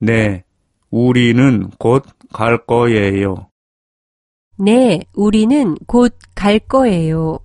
네, 우리는 곧 갈 거예요. 네, 우리는 곧 갈 거예요.